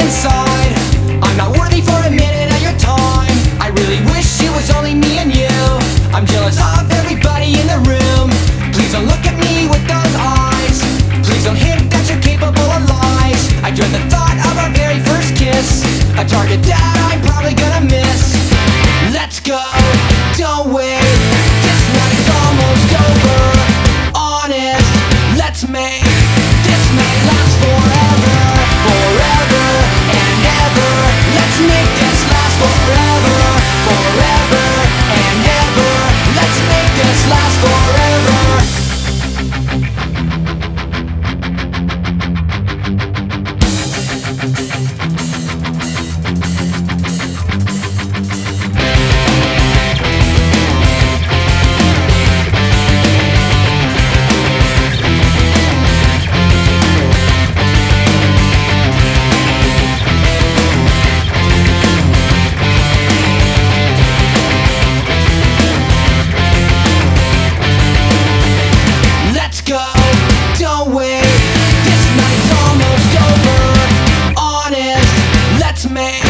inside. I'm not worthy for a minute of your time. I really wish it was only me and you. I'm jealous of everybody in the room. Please don't look at me with those eyes. Please don't hint that you're capable of lies. I dread the thought of our very first kiss. A target that I'm probably gonna miss. me.